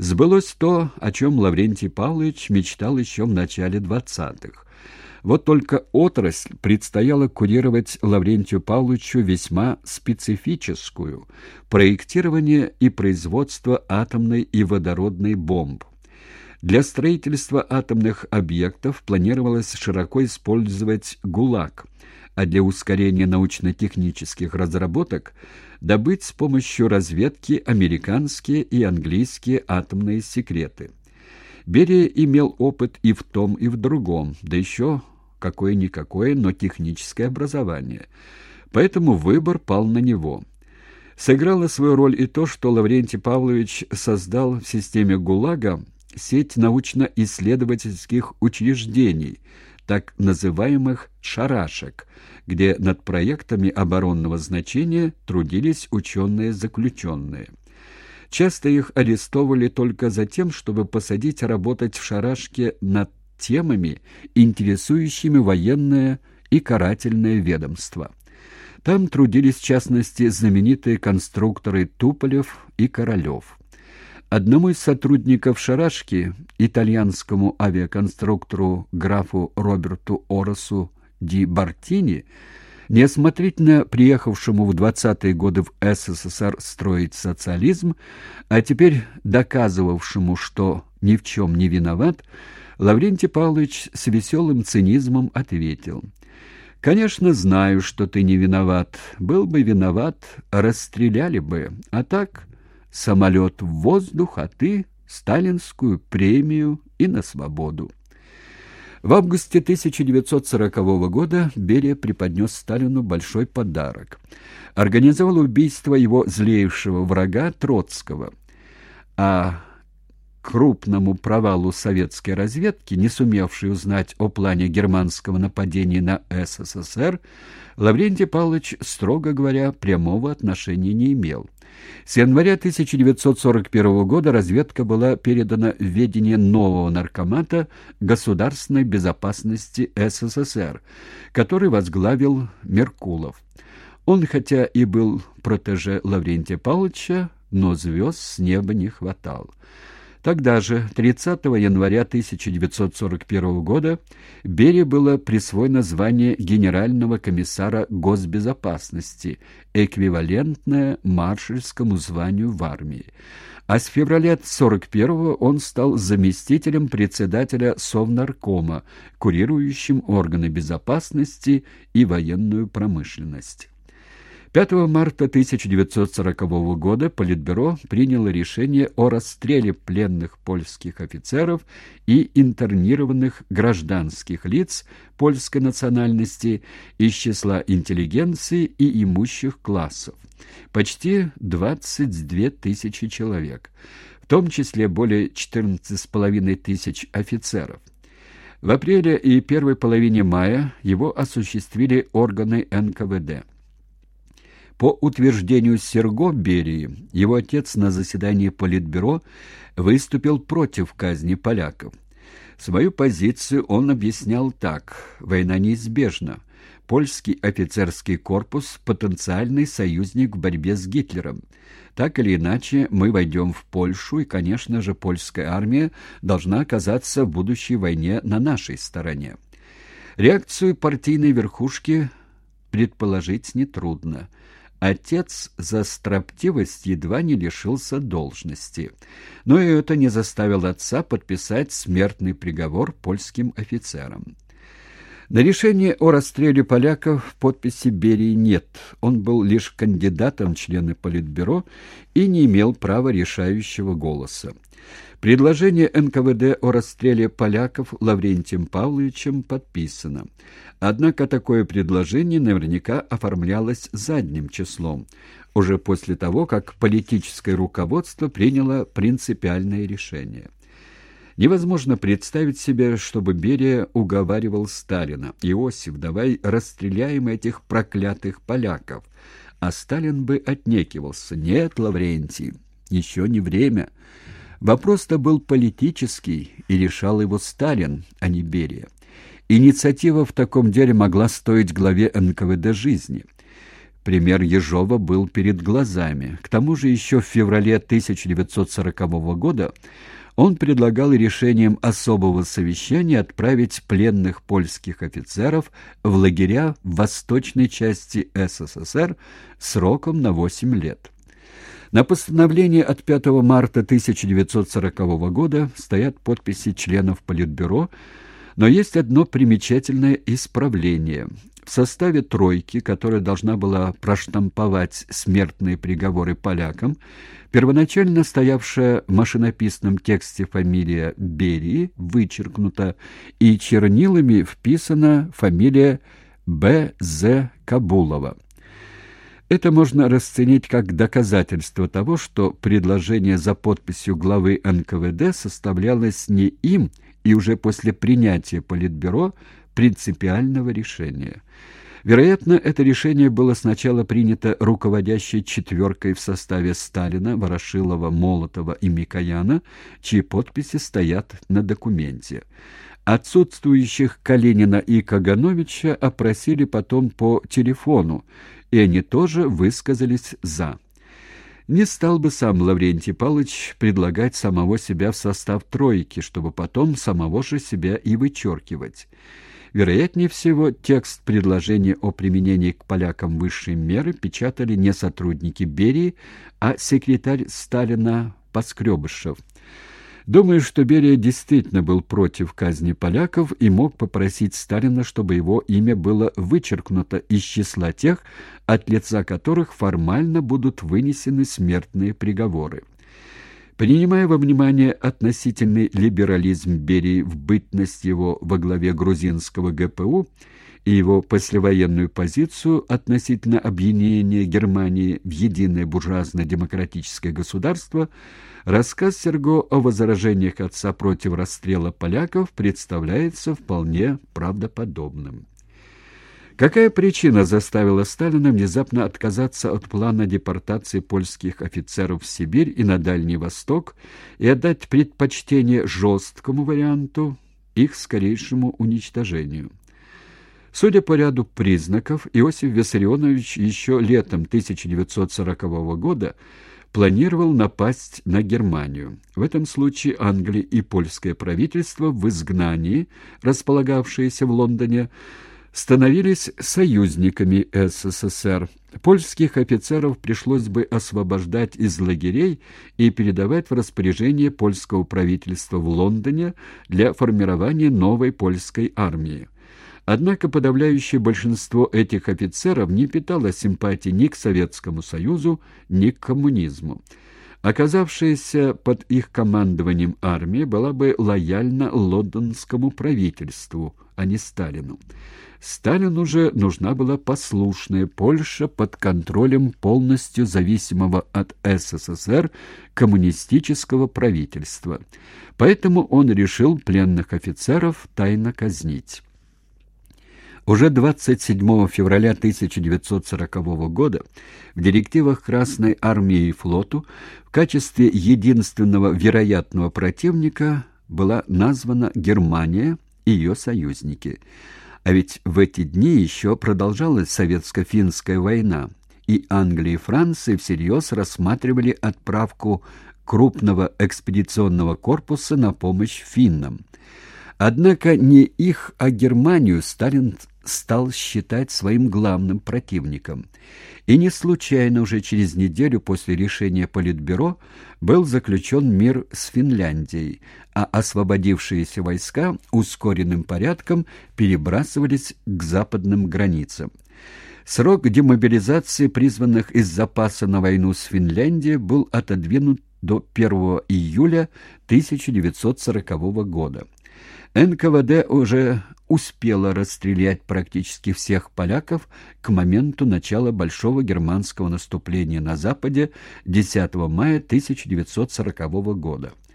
Сбылось то, о чем Лаврентий Павлович мечтал еще в начале двадцатых. Вот только отрасль предстояло курировать Лаврентию Павловичу весьма специфическую – проектирование и производство атомной и водородной бомб. Для строительства атомных объектов планировалось широко использовать ГУЛАГ, а для ускорения научно-технических разработок добыть с помощью разведки американские и английские атомные секреты. Берия имел опыт и в том, и в другом, да еще какое-никакое, но техническое образование. Поэтому выбор пал на него. Сыграло свою роль и то, что Лаврентий Павлович создал в системе ГУЛАГа сеть научно-исследовательских учреждений, так называемых «шарашек», где над проектами оборонного значения трудились ученые-заключенные. Часто их арестовывали только за тем, чтобы посадить работать в шарашке над темами, интересующими военное и карательное ведомство. Там трудились, в частности, знаменитые конструкторы Туполев и Королев. Одному из сотрудников «Шарашки», итальянскому авиаконструктору графу Роберту Оросу Ди Бартини, неосмотрительно приехавшему в 20-е годы в СССР строить социализм, а теперь доказывавшему, что ни в чем не виноват, Лаврентий Павлович с веселым цинизмом ответил. «Конечно, знаю, что ты не виноват. Был бы виноват, расстреляли бы. А так, самолет в воздух, а ты — сталинскую премию и на свободу». В августе 1940 года Берия преподнес Сталину большой подарок. Организовал убийство его злейшего врага Троцкого. А крупному провалу советской разведки, не сумевшей узнать о плане германского нападения на СССР, Лаврентий Павлович, строго говоря, прямого отношения не имел. С января 1941 года разведка была передана в ведение нового наркомата государственной безопасности СССР, который возглавил Меркулов. Он, хотя и был протеже Лаврентия Павловича, но звезд с неба не хватало. Тогда же, 30 января 1941 года, Берии было присвоено звание генерального комиссара госбезопасности, эквивалентное маршальскому званию в армии. А с февраля 1941 он стал заместителем председателя Совнаркома, курирующим органы безопасности и военную промышленность. 5 марта 1940 года Политбюро приняло решение о расстреле пленных польских офицеров и интернированных гражданских лиц польской национальности из числа интеллигенции и имущих классов. Почти 22 тысячи человек, в том числе более 14,5 тысяч офицеров. В апреле и первой половине мая его осуществили органы НКВД. По утверждению Серго Берии, его отец на заседании Политбюро выступил против казни поляков. Свою позицию он объяснял так. Война неизбежна. Польский офицерский корпус – потенциальный союзник в борьбе с Гитлером. Так или иначе, мы войдем в Польшу, и, конечно же, польская армия должна оказаться в будущей войне на нашей стороне. Реакцию партийной верхушки предположить нетрудно – Отец за строптивость едва не лишился должности. Но и это не заставило отца подписать смертный приговор польским офицерам. На решение о расстреле поляков подписи Берии нет. Он был лишь кандидатом в члены Политбюро и не имел права решающего голоса. Предложение НКВД о расстреле поляков Лаврентием Павловичем подписано. Однако такое предложение наверняка оформлялось задним числом, уже после того, как политическое руководство приняло принципиальное решение. Невозможно представить себе, чтобы Берия уговаривал Сталина. «Иосиф, давай расстреляем этих проклятых поляков». А Сталин бы отнекивался. «Нет, Лаврентий, еще не время». Вопрос-то был политический, и решал его Сталин, а не Берия. Инициатива в таком деле могла стоить главе НКВД жизни. Пример Ежова был перед глазами. К тому же еще в феврале 1940 года он предлагал решением особого совещания отправить пленных польских офицеров в лагеря в восточной части СССР сроком на 8 лет. На постановлении от 5 марта 1940 года стоят подписи членов Политбюро, но есть одно примечательное исправление. В составе «тройки», которая должна была проштамповать смертные приговоры полякам, первоначально стоявшая в машинописном тексте фамилия Берии вычеркнута, и чернилами вписана фамилия Б. З. Кабулова. Это можно расценить как доказательство того, что предложение за подписью главы НКВД составлялось не им и уже после принятия Политбюро принципиального решения. Вероятно, это решение было сначала принято руководящей четверкой в составе Сталина, Ворошилова, Молотова и Микояна, чьи подписи стоят на документе. Отсутствующих Калинина и Кагановича опросили потом по телефону, и они тоже высказались «за». Не стал бы сам Лаврентий Павлович предлагать самого себя в состав тройки, чтобы потом самого же себя и вычеркивать. Вероятнее всего, текст предложения о применении к полякам высшей меры печатали не сотрудники Берии, а секретарь Сталина Поскребышев. Думаю, что Берия действительно был против казни поляков и мог попросить Сталина, чтобы его имя было вычеркнуто из числа тех, от лица которых формально будут вынесены смертные приговоры. Принимая во внимание относительный либерализм Берии в бытность его во главе грузинского ГПУ и его послевоенную позицию относительно объединения Германии в единое буржуазно-демократическое государство, рассказ Серго о возражениях отца против расстрела поляков представляется вполне правдоподобным. Какая причина заставила Сталина внезапно отказаться от плана депортации польских офицеров в Сибирь и на Дальний Восток и отдать предпочтение жесткому варианту, их скорейшему уничтожению? Судя по ряду признаков, Иосиф Виссарионович еще летом 1940 года планировал напасть на Германию. В этом случае Англия и польское правительство в изгнании, располагавшееся в Лондоне, становились союзниками СССР. Польских офицеров пришлось бы освобождать из лагерей и передавать в распоряжение польского правительства в Лондоне для формирования новой польской армии. Однако подавляющее большинство этих офицеров не питало симпатии ни к Советскому Союзу, ни к коммунизму. Оказавшаяся под их командованием армия была бы лояльна лондонскому правительству, а не Сталину. Сталину же нужна была послушная Польша под контролем полностью зависимого от СССР коммунистического правительства. Поэтому он решил пленных офицеров тайно казнить. Уже 27 февраля 1940 года в директивах Красной армии и флоту в качестве единственного вероятного противника была названа Германия ее союзники – а ведь в эти дни еще продолжалась советско-финская война, и Англия и Франция всерьез рассматривали отправку крупного экспедиционного корпуса на помощь финнам. Однако не их, а Германию Сталин стал считать своим главным противником. И не случайно уже через неделю после решения Политбюро был заключен мир с Финляндией, а освободившиеся войска ускоренным порядком перебрасывались к западным границам. Срок демобилизации призванных из запаса на войну с Финляндией был отодвинут до 1 июля 1940 года. НКВД уже успела расстрелять практически всех поляков к моменту начала большого германского наступления на Западе 10 мая 1940 года.